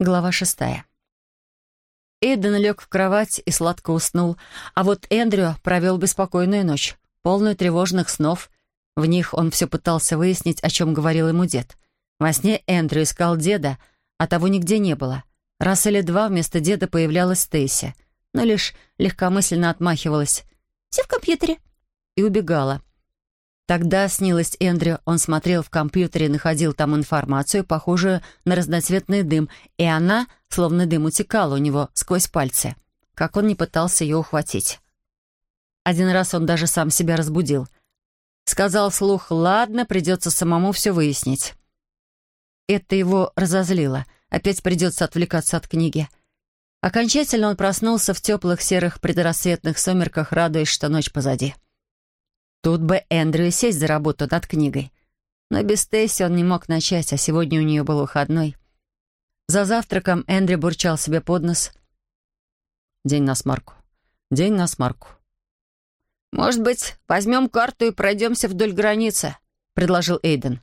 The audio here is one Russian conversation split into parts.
Глава шестая. Эйден лег в кровать и сладко уснул, а вот Эндрю провел беспокойную ночь, полную тревожных снов. В них он все пытался выяснить, о чем говорил ему дед. Во сне Эндрю искал деда, а того нигде не было. Раз или два вместо деда появлялась Стейси, но лишь легкомысленно отмахивалась. «Все в компьютере», и убегала. Тогда снилось Эндрю, он смотрел в компьютере, находил там информацию, похожую на разноцветный дым, и она, словно дым, утекала у него сквозь пальцы, как он не пытался ее ухватить. Один раз он даже сам себя разбудил. Сказал вслух «Ладно, придется самому все выяснить». Это его разозлило. Опять придется отвлекаться от книги. Окончательно он проснулся в теплых серых предрассветных сумерках, радуясь, что ночь позади. Тут бы Эндрю сесть за работу над книгой. Но без Тесси он не мог начать, а сегодня у нее был выходной. За завтраком Эндрю бурчал себе под нос. «День на смарку. День на смарку». «Может быть, возьмем карту и пройдемся вдоль границы?» — предложил Эйден.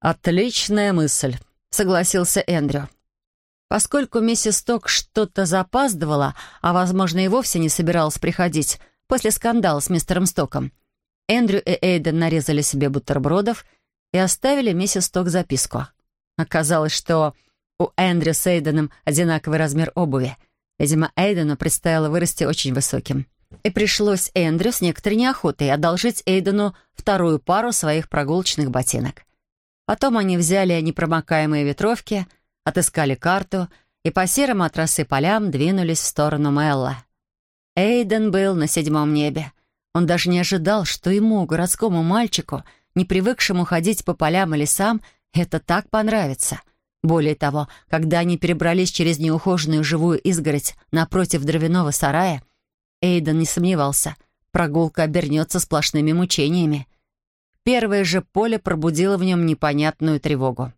«Отличная мысль», — согласился Эндрю. Поскольку миссис Ток что-то запаздывала, а, возможно, и вовсе не собиралась приходить после скандала с мистером Стоком, Эндрю и Эйден нарезали себе бутербродов и оставили миссис Ток записку. Оказалось, что у Эндрю с Эйденом одинаковый размер обуви. Видимо, Эйдену предстояло вырасти очень высоким. И пришлось Эндрю с некоторой неохотой одолжить Эйдену вторую пару своих прогулочных ботинок. Потом они взяли непромокаемые ветровки, отыскали карту и по серым от полям двинулись в сторону Мелла. Эйден был на седьмом небе — он даже не ожидал, что ему, городскому мальчику, не привыкшему ходить по полям и лесам, это так понравится. Более того, когда они перебрались через неухоженную живую изгородь напротив дровяного сарая, Эйден не сомневался, прогулка обернется сплошными мучениями. Первое же поле пробудило в нем непонятную тревогу.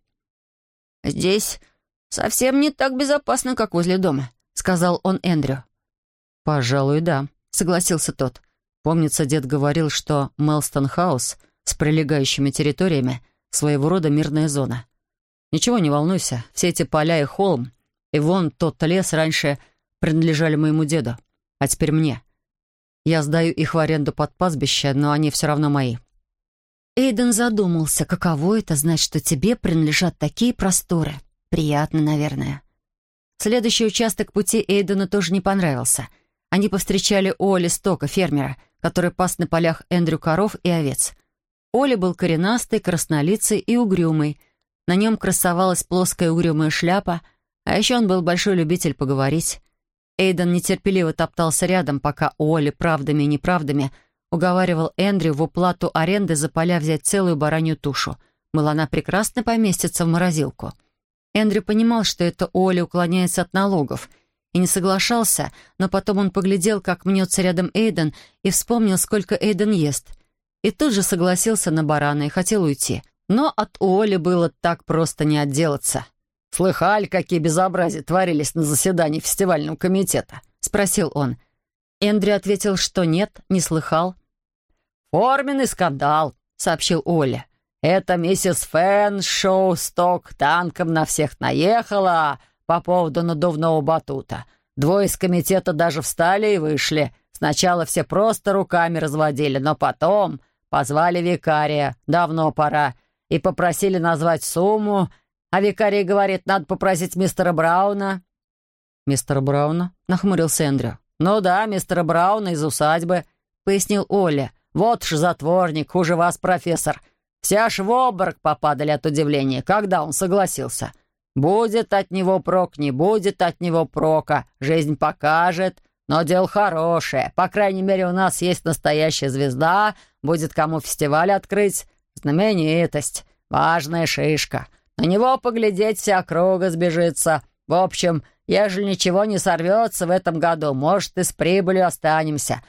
«Здесь совсем не так безопасно, как возле дома», — сказал он Эндрю. «Пожалуй, да», — согласился тот. Помнится, дед говорил, что Мелстон Хаус с прилегающими территориями своего рода мирная зона. Ничего не волнуйся, все эти поля и холм, и вон тот лес раньше принадлежали моему деду, а теперь мне. Я сдаю их в аренду под пастбище, но они все равно мои. Эйден задумался, каково это знать, что тебе принадлежат такие просторы. Приятно, наверное. Следующий участок пути Эйдену тоже не понравился. Они повстречали Оли Стока, фермера, который пас на полях Эндрю коров и овец. Оли был коренастый, краснолицый и угрюмый. На нем красовалась плоская угрюмая шляпа, а еще он был большой любитель поговорить. Эйден нетерпеливо топтался рядом, пока Оли правдами и неправдами уговаривал Эндрю в уплату аренды за поля взять целую баранью тушу. Мол, она прекрасно поместится в морозилку. Эндрю понимал, что это Оли уклоняется от налогов — и не соглашался, но потом он поглядел, как мнется рядом Эйден, и вспомнил, сколько Эйден ест. И тут же согласился на барана и хотел уйти. Но от Уоли было так просто не отделаться. «Слыхали, какие безобразия творились на заседании фестивального комитета?» — спросил он. Эндрю ответил, что нет, не слыхал. «Форменный скандал», — сообщил Оля. «Это миссис Фэн шоу сток танком на всех наехала, по поводу надувного батута. Двое из комитета даже встали и вышли. Сначала все просто руками разводили, но потом позвали викария, давно пора, и попросили назвать сумму, а викарий говорит, надо попросить мистера Брауна. «Мистера Брауна?» — нахмурился Эндрю. «Ну да, мистера Брауна из усадьбы», — пояснил Оля. «Вот ж затворник, хуже вас, профессор. Все аж в обморок попадали от удивления, когда он согласился. Будет от него прок, не будет от него прока. Жизнь покажет. Но дело хорошее. По крайней мере, у нас есть настоящая звезда. Будет кому фестиваль открыть. Знаменитость. Важная шишка. На него поглядеть вся округа сбежится. В общем, ежели ничего не сорвется в этом году, может, и с прибылью останемся.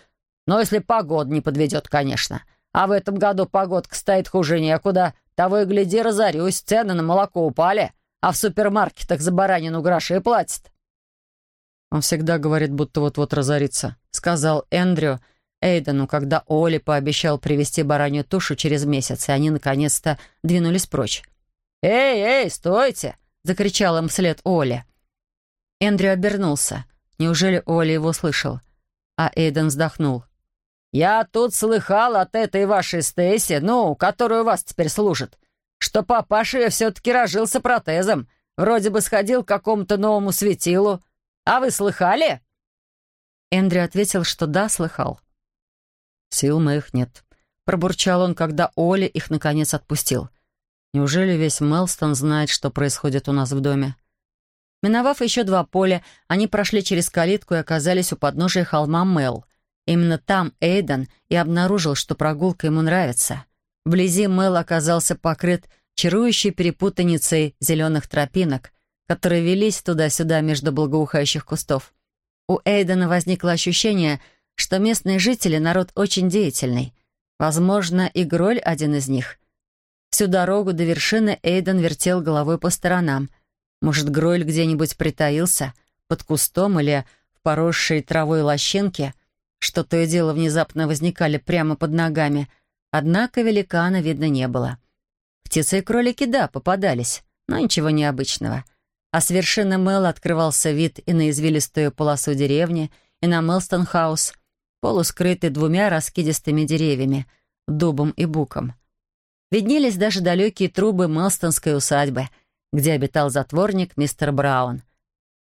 Но если погода не подведет, конечно. А в этом году погодка стоит хуже некуда. Того и гляди, разорюсь. Цены на молоко упали а в супермаркетах за баранину гроши платят». «Он всегда говорит, будто вот-вот разорится», — сказал Эндрю Эйдену, когда Оли пообещал привезти баранью тушу через месяц, и они наконец-то двинулись прочь. «Эй, эй, стойте!» — закричал им вслед Оли. Эндрю обернулся. Неужели Оля его слышал? А Эйден вздохнул. «Я тут слыхал от этой вашей Стейси, ну, которую вас теперь служит, что папаша ее все-таки рожился протезом, вроде бы сходил к какому-то новому светилу. А вы слыхали?» Эндрю ответил, что да, слыхал. «Сил моих нет», — пробурчал он, когда Оля их наконец отпустил. «Неужели весь Мелстон знает, что происходит у нас в доме?» Миновав еще два поля, они прошли через калитку и оказались у подножия холма Мел. Именно там Эйден и обнаружил, что прогулка ему нравится. Вблизи Мел оказался покрыт чарующей перепутаницей зеленых тропинок, которые велись туда-сюда между благоухающих кустов. У Эйдена возникло ощущение, что местные жители — народ очень деятельный. Возможно, и Гроль один из них. Всю дорогу до вершины Эйден вертел головой по сторонам. Может, Гройль где-нибудь притаился, под кустом или в поросшей травой лощинке, что то и дело внезапно возникали прямо под ногами. Однако великана видно не было. Птицы и кролики, да, попадались, но ничего необычного — а с вершины Мэла открывался вид и на извилистую полосу деревни, и на Мелстон-хаус, полускрытый двумя раскидистыми деревьями, дубом и буком. Виднелись даже далекие трубы Мелстонской усадьбы, где обитал затворник мистер Браун.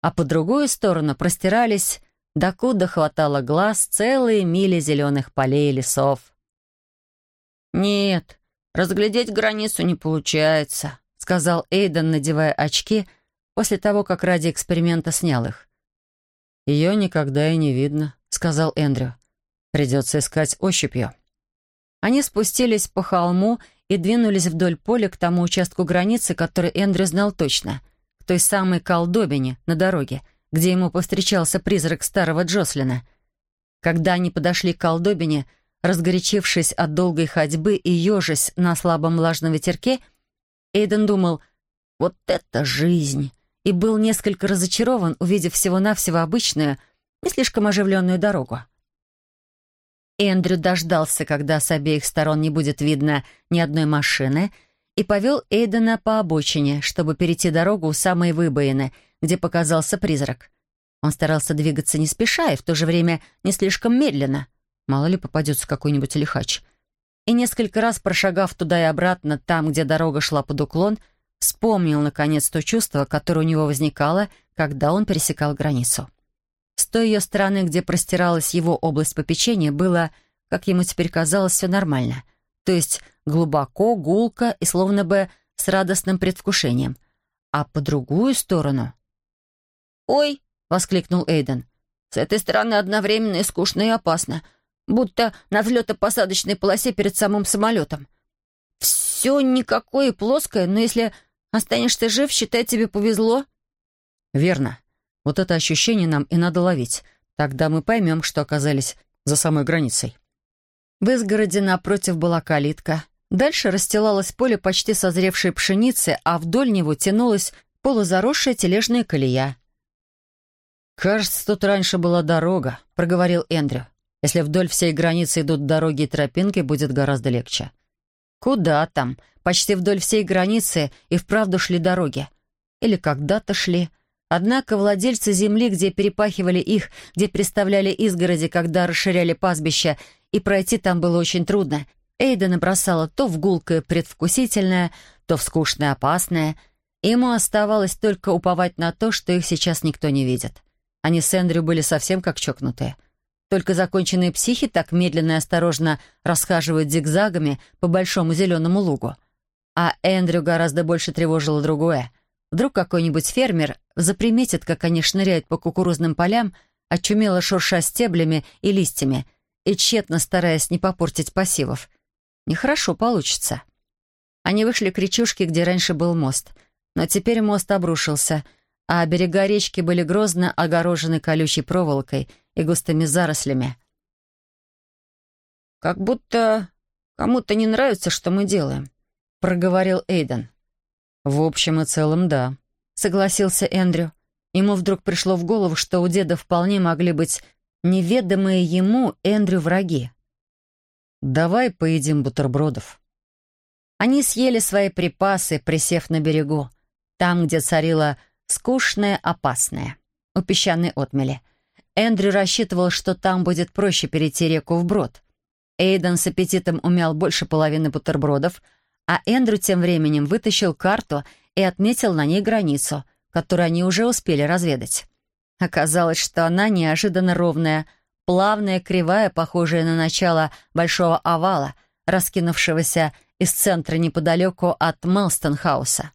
А по другую сторону простирались, докуда хватало глаз, целые мили зеленых полей и лесов. «Нет, разглядеть границу не получается», — сказал Эйден, надевая очки — после того, как ради эксперимента снял их. «Ее никогда и не видно», — сказал Эндрю. «Придется искать ощупью». Они спустились по холму и двинулись вдоль поля к тому участку границы, который Эндрю знал точно, к той самой колдобине на дороге, где ему повстречался призрак старого Джослина. Когда они подошли к колдобине, разгорячившись от долгой ходьбы и ежась на слабом влажном ветерке, Эйден думал, «Вот это жизнь!» и был несколько разочарован, увидев всего-навсего обычную, не слишком оживленную дорогу. Эндрю дождался, когда с обеих сторон не будет видно ни одной машины, и повел Эйдена по обочине, чтобы перейти дорогу у самой выбоины, где показался призрак. Он старался двигаться не спеша и в то же время не слишком медленно. Мало ли попадется какой-нибудь лихач. И несколько раз прошагав туда и обратно, там, где дорога шла под уклон, — Вспомнил, наконец, то чувство, которое у него возникало, когда он пересекал границу. С той ее стороны, где простиралась его область попечения, было, как ему теперь казалось, все нормально. То есть глубоко, гулко и словно бы с радостным предвкушением. А по другую сторону... «Ой!» — воскликнул Эйден. «С этой стороны одновременно и скучно, и опасно. Будто на взлето-посадочной полосе перед самым самолетом. Все никакое и плоское, но если Останешься жив, считай, тебе повезло». «Верно. Вот это ощущение нам и надо ловить. Тогда мы поймем, что оказались за самой границей». В изгороде напротив была калитка. Дальше расстилалось поле почти созревшей пшеницы, а вдоль него тянулась полузаросшая тележная колея. «Кажется, тут раньше была дорога», — проговорил Эндрю. «Если вдоль всей границы идут дороги и тропинки, будет гораздо легче». «Куда там? Почти вдоль всей границы и вправду шли дороги. Или когда-то шли. Однако владельцы земли, где перепахивали их, где представляли изгороди, когда расширяли пастбища, и пройти там было очень трудно, Эйдена бросала то в гулкое предвкусительное, то в скучное опасное. Ему оставалось только уповать на то, что их сейчас никто не видит. Они с Эндрю были совсем как чокнутые. Только законченные психи так медленно и осторожно расхаживают зигзагами по большому зеленому лугу. А Эндрю гораздо больше тревожило другое. Вдруг какой-нибудь фермер заприметит, как они шныряют по кукурузным полям, очумело шурша стеблями и листьями, и тщетно стараясь не попортить пассивов. Нехорошо получится. Они вышли к речушке, где раньше был мост. Но теперь мост обрушился, а берега речки были грозно огорожены колючей проволокой — и густыми зарослями. «Как будто кому-то не нравится, что мы делаем», — проговорил Эйден. «В общем и целом, да», — согласился Эндрю. Ему вдруг пришло в голову, что у деда вполне могли быть неведомые ему Эндрю враги. «Давай поедим бутербродов». Они съели свои припасы, присев на берегу, там, где царила скучное, опасное. у песчаной отмели. Эндрю рассчитывал, что там будет проще перейти реку вброд. Эйден с аппетитом умял больше половины бутербродов, а Эндрю тем временем вытащил карту и отметил на ней границу, которую они уже успели разведать. Оказалось, что она неожиданно ровная, плавная, кривая, похожая на начало большого овала, раскинувшегося из центра неподалеку от Мелстонхауса.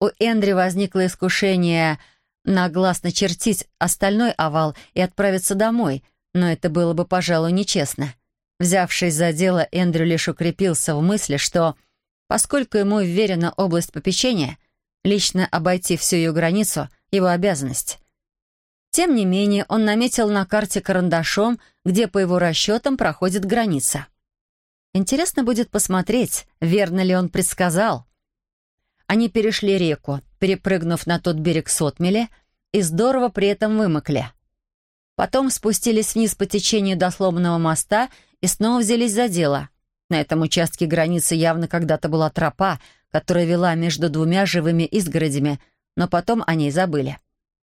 У Эндри возникло искушение нагласно чертить остальной овал и отправиться домой, но это было бы, пожалуй, нечестно. Взявшись за дело, Эндрю лишь укрепился в мысли, что, поскольку ему вверена область попечения, лично обойти всю ее границу — его обязанность. Тем не менее, он наметил на карте карандашом, где, по его расчетам, проходит граница. Интересно будет посмотреть, верно ли он предсказал. Они перешли реку, перепрыгнув на тот берег сотмели, и здорово при этом вымокли. Потом спустились вниз по течению до сломанного моста и снова взялись за дело. На этом участке границы явно когда-то была тропа, которая вела между двумя живыми изгородями, но потом о ней забыли.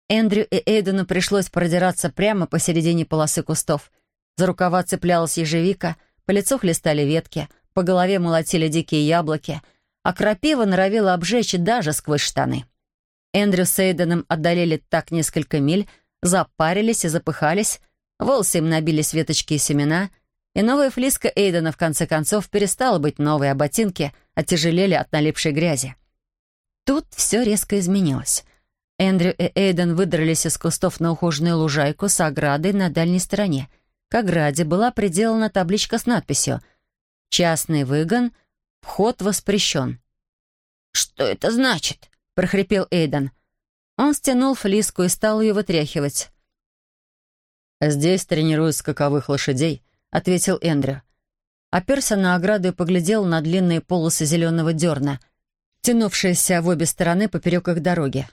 Эндрю и Эйдену пришлось продираться прямо посередине полосы кустов. За рукава цеплялась ежевика, по лицу хлестали ветки, по голове молотили дикие яблоки — а крапива норовила обжечь даже сквозь штаны. Эндрю с Эйденом отдалили так несколько миль, запарились и запыхались, волосы им набились веточки и семена, и новая флиска Эйдена в конце концов перестала быть новой, а ботинки оттяжелели от налипшей грязи. Тут все резко изменилось. Эндрю и Эйден выдрались из кустов на ухоженную лужайку с оградой на дальней стороне. К ограде была приделана табличка с надписью «Частный выгон — Вход воспрещен». «Что это значит?» — прохрипел Эйден. Он стянул флиску и стал ее вытряхивать. «Здесь тренируют скаковых лошадей», — ответил Эндрю. Оперся на ограду и поглядел на длинные полосы зеленого дерна, тянувшиеся в обе стороны поперек их дороги.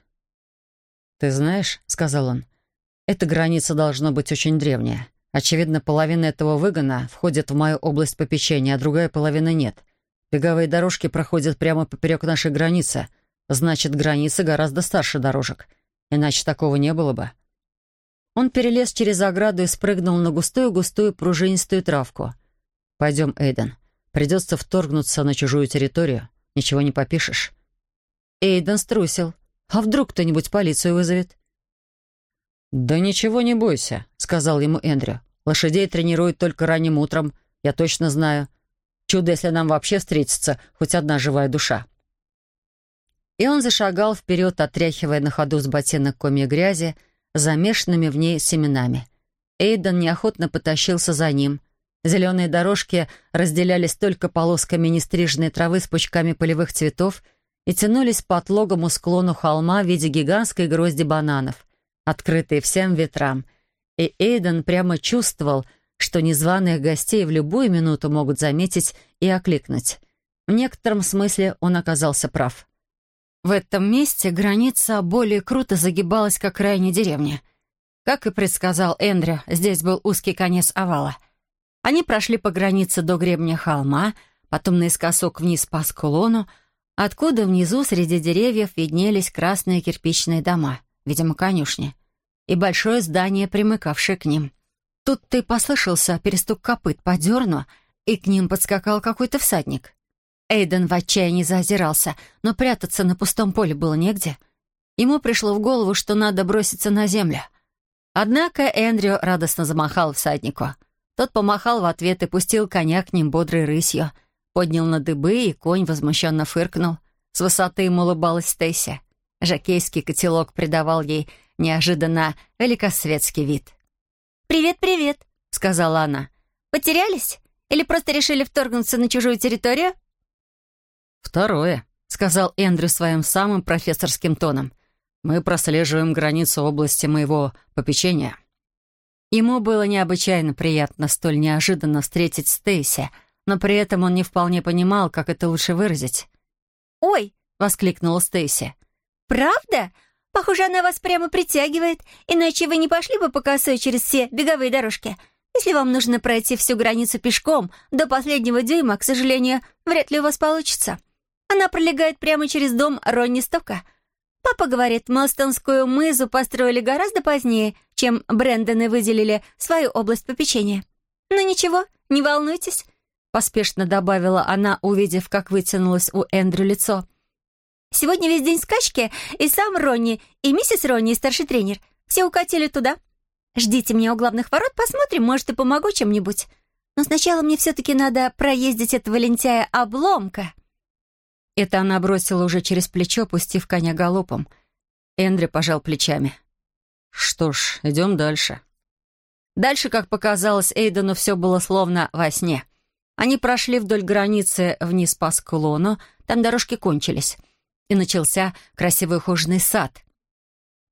«Ты знаешь», — сказал он, — «эта граница должна быть очень древняя. Очевидно, половина этого выгона входит в мою область попечения, а другая половина нет. Беговые дорожки проходят прямо поперек нашей границы. Значит, граница гораздо старше дорожек. Иначе такого не было бы. Он перелез через ограду и спрыгнул на густую-густую пружинистую травку. «Пойдем, Эйден. Придется вторгнуться на чужую территорию. Ничего не попишешь». Эйден струсил. «А вдруг кто-нибудь полицию вызовет?» «Да ничего не бойся», — сказал ему Эндрю. «Лошадей тренируют только ранним утром. Я точно знаю. Чудо, если нам вообще встретится хоть одна живая душа. И он зашагал вперед, отряхивая на ходу с ботинок комья грязи, замешанными в ней семенами. Эйден неохотно потащился за ним. Зеленые дорожки разделялись только полосками нестриженной травы с пучками полевых цветов и тянулись по отлогому склону холма в виде гигантской грозди бананов, открытые всем ветрам. И Эйден прямо чувствовал — что незваных гостей в любую минуту могут заметить и окликнуть. В некотором смысле он оказался прав. В этом месте граница более круто загибалась к окраине деревни. Как и предсказал Эндрю, здесь был узкий конец овала. Они прошли по границе до гребня холма, потом наискосок вниз по склону, откуда внизу среди деревьев виднелись красные кирпичные дома, видимо, конюшни, и большое здание, примыкавшее к ним — Тут-то и послышался перестук копыт по дерну, и к ним подскакал какой-то всадник. Эйден в отчаянии заозирался, но прятаться на пустом поле было негде. Ему пришло в голову, что надо броситься на землю. Однако Эндрю радостно замахал всаднику. Тот помахал в ответ и пустил коня к ним бодрой рысью. Поднял на дыбы, и конь возмущенно фыркнул. С высоты ему улыбалась Стейси. Жакейский котелок придавал ей неожиданно великосветский вид. «Привет-привет», — сказала она. «Потерялись? Или просто решили вторгнуться на чужую территорию?» «Второе», — сказал Эндрю своим самым профессорским тоном. «Мы прослеживаем границу области моего попечения». Ему было необычайно приятно столь неожиданно встретить Стейси, но при этом он не вполне понимал, как это лучше выразить. «Ой!» — воскликнула Стейси. «Правда? Похоже, она вас прямо притягивает, иначе вы не пошли бы по косой через все беговые дорожки. Если вам нужно пройти всю границу пешком, до последнего дюйма, к сожалению, вряд ли у вас получится. Она пролегает прямо через дом Ронни Стока. Папа говорит, Мостонскую мызу построили гораздо позднее, чем Брэндоны выделили свою область попечения. Ну ничего, не волнуйтесь, поспешно добавила она, увидев, как вытянулось у Эндрю лицо. Сегодня весь день скачки, и сам Ронни, и миссис Ронни, и старший тренер. Все укатили туда. Ждите меня у главных ворот, посмотрим, может, и помогу чем-нибудь. Но сначала мне все-таки надо проездить этого лентяя обломка». Это она бросила уже через плечо, пустив коня галопом. Эндрю пожал плечами. «Что ж, идем дальше». Дальше, как показалось Эйдену, все было словно во сне. Они прошли вдоль границы вниз по склону, там дорожки кончились, и начался красивый ухоженный сад.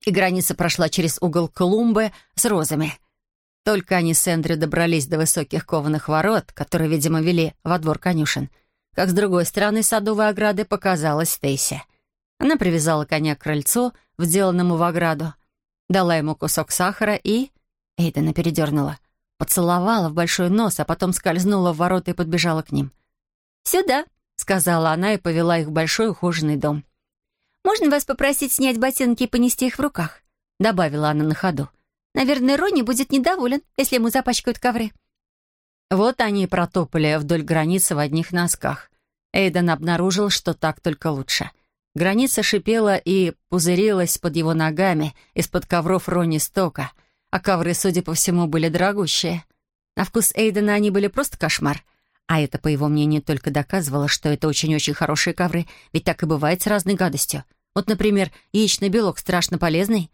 И граница прошла через угол клумбы с розами — только они с Эндрю добрались до высоких кованых ворот, которые, видимо, вели во двор конюшен, как с другой стороны садовой ограды показалась Стейси. Она привязала коня к крыльцу, вделанному в ограду, дала ему кусок сахара и... Эйдена передернула. Поцеловала в большой нос, а потом скользнула в ворота и подбежала к ним. «Сюда», — сказала она и повела их в большой ухоженный дом. «Можно вас попросить снять ботинки и понести их в руках?» — добавила она на ходу. Наверное, Ронни будет недоволен, если ему запачкают ковры». Вот они и протопали вдоль границы в одних носках. Эйден обнаружил, что так только лучше. Граница шипела и пузырилась под его ногами из-под ковров Ронни Стока, а ковры, судя по всему, были дорогущие. На вкус Эйдена они были просто кошмар. А это, по его мнению, только доказывало, что это очень-очень хорошие ковры, ведь так и бывает с разной гадостью. Вот, например, яичный белок страшно полезный,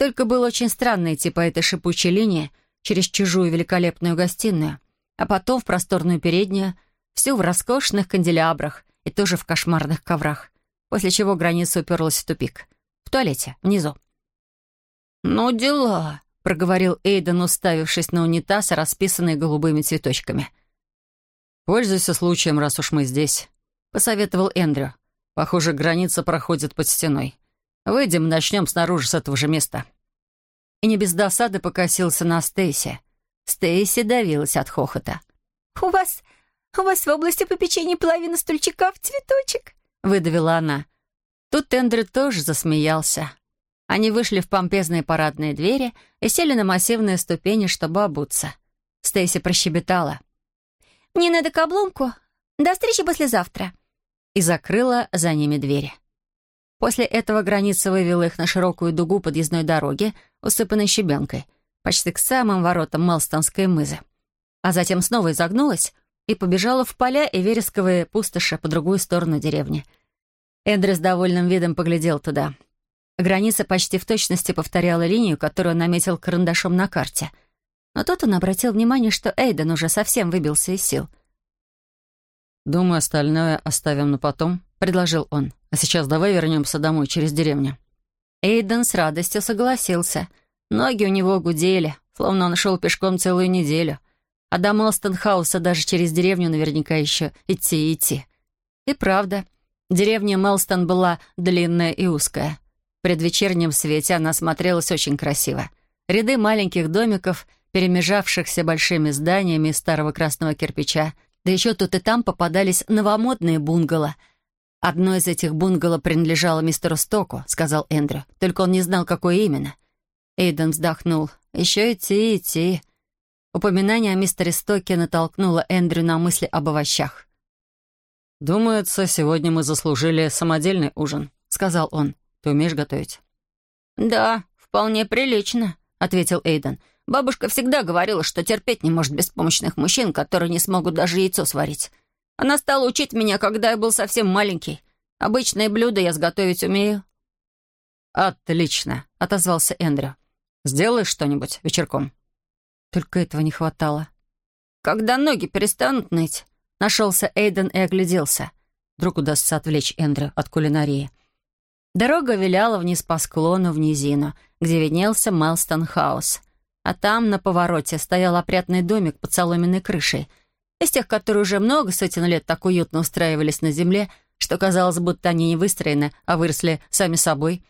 только было очень странно идти по этой шипучей линии через чужую великолепную гостиную, а потом в просторную переднюю, всю в роскошных канделябрах и тоже в кошмарных коврах, после чего граница уперлась в тупик. В туалете, внизу. «Ну дела», — проговорил Эйден, уставившись на унитаз, расписанный голубыми цветочками. «Пользуйся случаем, раз уж мы здесь», — посоветовал Эндрю. «Похоже, граница проходит под стеной. Выйдем, начнем снаружи с этого же места». И не без досады покосился на Стейси. Стейси давилась от хохота. «У вас... у вас в области попечения половина стульчика в цветочек», — выдавила она. Тут Эндрю тоже засмеялся. Они вышли в помпезные парадные двери и сели на массивные ступени, чтобы обуться. Стейси прощебетала. «Мне надо к обломку. До встречи послезавтра». И закрыла за ними двери. После этого граница вывела их на широкую дугу подъездной дороги, усыпанной щебенкой, почти к самым воротам Мелстонской мызы. А затем снова изогнулась и побежала в поля и вересковые пустоши по другую сторону деревни. Эндрю с довольным видом поглядел туда. Граница почти в точности повторяла линию, которую он наметил карандашом на карте. Но тут он обратил внимание, что Эйден уже совсем выбился из сил. «Думаю, остальное оставим на потом», — предложил он. А сейчас давай вернемся домой через деревню». Эйден с радостью согласился. Ноги у него гудели, словно он шел пешком целую неделю. А до Мелстонхауса даже через деревню наверняка еще идти и идти. И правда, деревня Мелстон была длинная и узкая. В предвечернем свете она смотрелась очень красиво. Ряды маленьких домиков, перемежавшихся большими зданиями из старого красного кирпича, да еще тут и там попадались новомодные бунгало — «Одно из этих бунгало принадлежало мистеру Стоку», — сказал Эндрю. «Только он не знал, какое именно». Эйден вздохнул. «Еще идти, идти». Упоминание о мистере Стоке натолкнуло Эндрю на мысли об овощах. «Думается, сегодня мы заслужили самодельный ужин», — сказал он. «Ты умеешь готовить?» «Да, вполне прилично», — ответил Эйден. «Бабушка всегда говорила, что терпеть не может беспомощных мужчин, которые не смогут даже яйцо сварить. Она стала учить меня, когда я был совсем маленький. Обычные блюда я сготовить умею». «Отлично», — отозвался Эндрю. «Сделаешь что-нибудь вечерком?» Только этого не хватало. «Когда ноги перестанут ныть?» Нашелся Эйден и огляделся. Вдруг удастся отвлечь Эндрю от кулинарии. Дорога виляла вниз по склону в низину, где виднелся Мелстон Хаус. А там, на повороте, стоял опрятный домик под соломенной крышей — из тех, которые уже много сотен лет так уютно устраивались на земле, что казалось, будто они не выстроены, а выросли сами собой.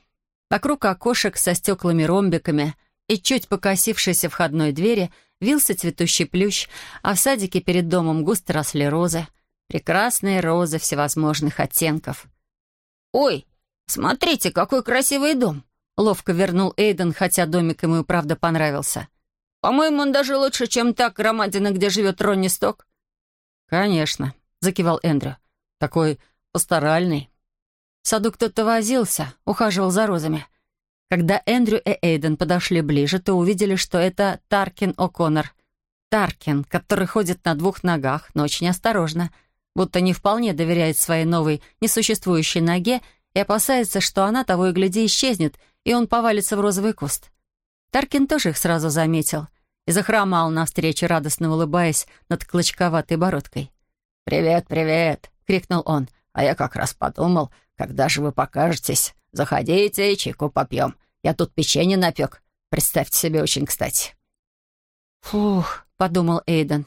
Вокруг окошек со стеклами-ромбиками и чуть покосившейся входной двери вился цветущий плющ, а в садике перед домом густо росли розы. Прекрасные розы всевозможных оттенков. «Ой, «Смотрите, какой красивый дом!» Ловко вернул Эйден, хотя домик ему и правда понравился. «По-моему, он даже лучше, чем та громадина, где живет Ронни Сток». «Конечно», — закивал Эндрю. «Такой пасторальный». В саду кто-то возился, ухаживал за розами. Когда Эндрю и Эйден подошли ближе, то увидели, что это Таркин О'Коннор. Таркин, который ходит на двух ногах, но очень осторожно, будто не вполне доверяет своей новой, несуществующей ноге и опасается, что она того и гляди исчезнет, и он повалится в розовый куст. Таркин тоже их сразу заметил и захромал навстречу, радостно улыбаясь над клочковатой бородкой. «Привет, привет!» — крикнул он. «А я как раз подумал, когда же вы покажетесь? Заходите и чайку попьем. Я тут печенье напек. Представьте себе, очень кстати». «Фух», — подумал Эйден.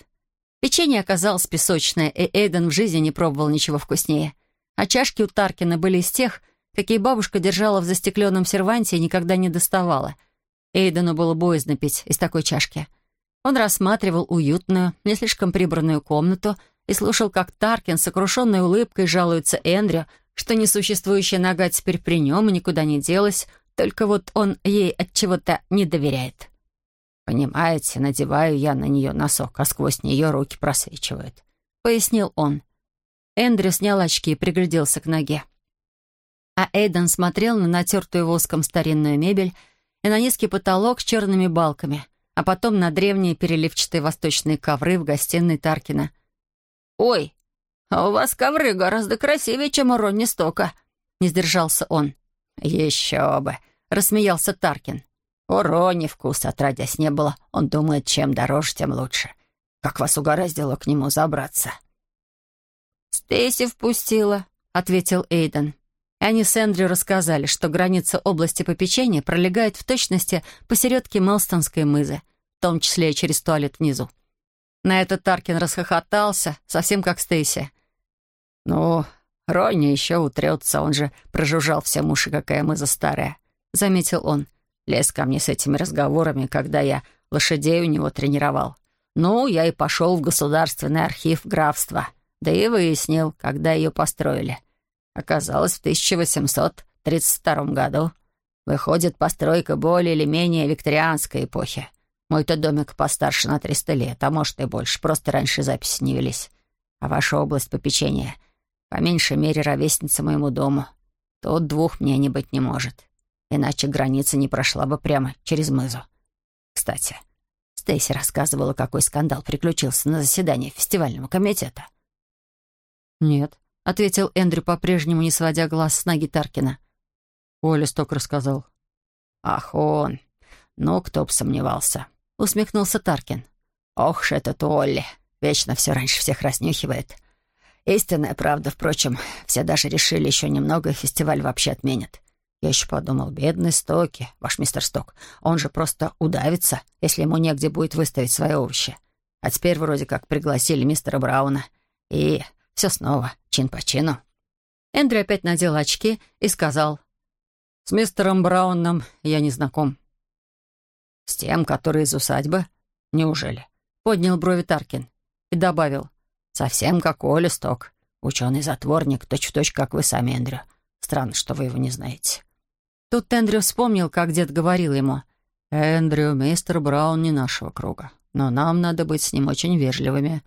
Печенье оказалось песочное, и Эйден в жизни не пробовал ничего вкуснее. А чашки у Таркина были из тех, какие бабушка держала в застекленном серванте и никогда не доставала. Эйдену было боязно пить из такой чашки. Он рассматривал уютную, не слишком прибранную комнату и слушал, как Таркин с сокрушенной улыбкой жалуется Эндрю, что несуществующая нога теперь при нем и никуда не делась, только вот он ей от чего-то не доверяет. «Понимаете, надеваю я на нее носок, а сквозь нее руки просвечивают», — пояснил он. Эндрю снял очки и пригляделся к ноге. А Эйден смотрел на натертую воском старинную мебель и на низкий потолок с черными балками, а потом на древние переливчатые восточные ковры в гостиной Таркина. «Ой, а у вас ковры гораздо красивее, чем у Ронни Стока», — не сдержался он. «Еще бы», — рассмеялся Таркин. «У Ронни вкуса отродясь не было. Он думает, чем дороже, тем лучше. Как вас угораздило к нему забраться?» «Стейси впустила», — ответил Эйден. Они с Эндрю рассказали, что граница области попечения пролегает в точности посередке Мелстонской мызы, в том числе и через туалет внизу. На это Таркин расхохотался, совсем как Стейси. «Ну, Ронни еще утрется, он же прожужжал всем уши, какая мыза старая», — заметил он. Лез ко мне с этими разговорами, когда я лошадей у него тренировал. Ну, я и пошел в государственный архив графства, да и выяснил, когда ее построили. Оказалось, в 1832 году. Выходит, постройка более или менее викторианской эпохи. Мой-то домик постарше на 300 лет, а может и больше. Просто раньше записи не велись. А ваша область попечения по меньшей мере ровесница моему дому. Тут двух мне не быть не может. Иначе граница не прошла бы прямо через мызу. Кстати, Стейси рассказывала, какой скандал приключился на заседании фестивального комитета. «Нет», — ответил Эндрю, по-прежнему не сводя глаз с ноги Таркина. Оля сток рассказал. «Ах, он! Ну, кто б сомневался!» — усмехнулся Таркин. «Ох ж этот Олли! Вечно все раньше всех разнюхивает. Истинная правда, впрочем, все даже решили еще немного, и фестиваль вообще отменят. Я еще подумал, бедный Стоки, ваш мистер Сток, он же просто удавится, если ему негде будет выставить свои овощи. А теперь вроде как пригласили мистера Брауна. И все снова, чин по чину. Эндрю опять надел очки и сказал, «С мистером Брауном я не знаком». «С тем, который из усадьбы? Неужели?» Поднял брови Таркин и добавил, «Совсем как Оля Сток, ученый-затворник, точь-в-точь, как вы сами, Эндрю. Странно, что вы его не знаете». Тут Эндрю вспомнил, как дед говорил ему. «Эндрю, мистер Браун не нашего круга, но нам надо быть с ним очень вежливыми».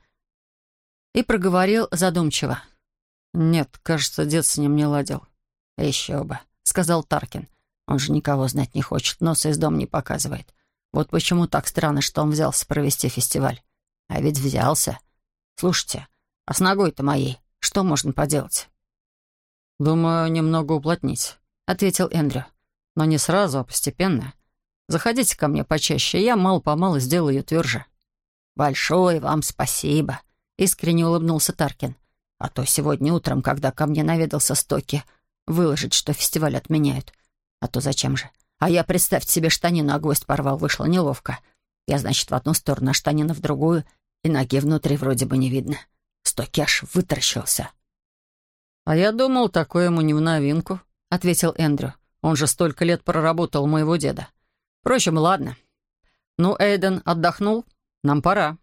И проговорил задумчиво. «Нет, кажется, дед с ним не ладил». «Еще бы», — сказал Таркин. «Он же никого знать не хочет, носа из дома не показывает. Вот почему так странно, что он взялся провести фестиваль. А ведь взялся. Слушайте, а с ногой-то моей что можно поделать?» «Думаю, немного уплотнить», — ответил Эндрю. Но не сразу, а постепенно. Заходите ко мне почаще, я мало-помалу сделаю ее тверже». «Большое вам спасибо», — искренне улыбнулся Таркин. «А то сегодня утром, когда ко мне наведался Стоки, выложить, что фестиваль отменяют. А то зачем же? А я, представьте себе, штанину а гвоздь порвал, вышло неловко. Я, значит, в одну сторону, а штанина в другую, и ноги внутри вроде бы не видно. Стоки аж вытаращился». «А я думал, такое ему не в новинку», — ответил Эндрю. Он же столько лет проработал моего деда. Впрочем, ладно. Ну, Эйден отдохнул? Нам пора.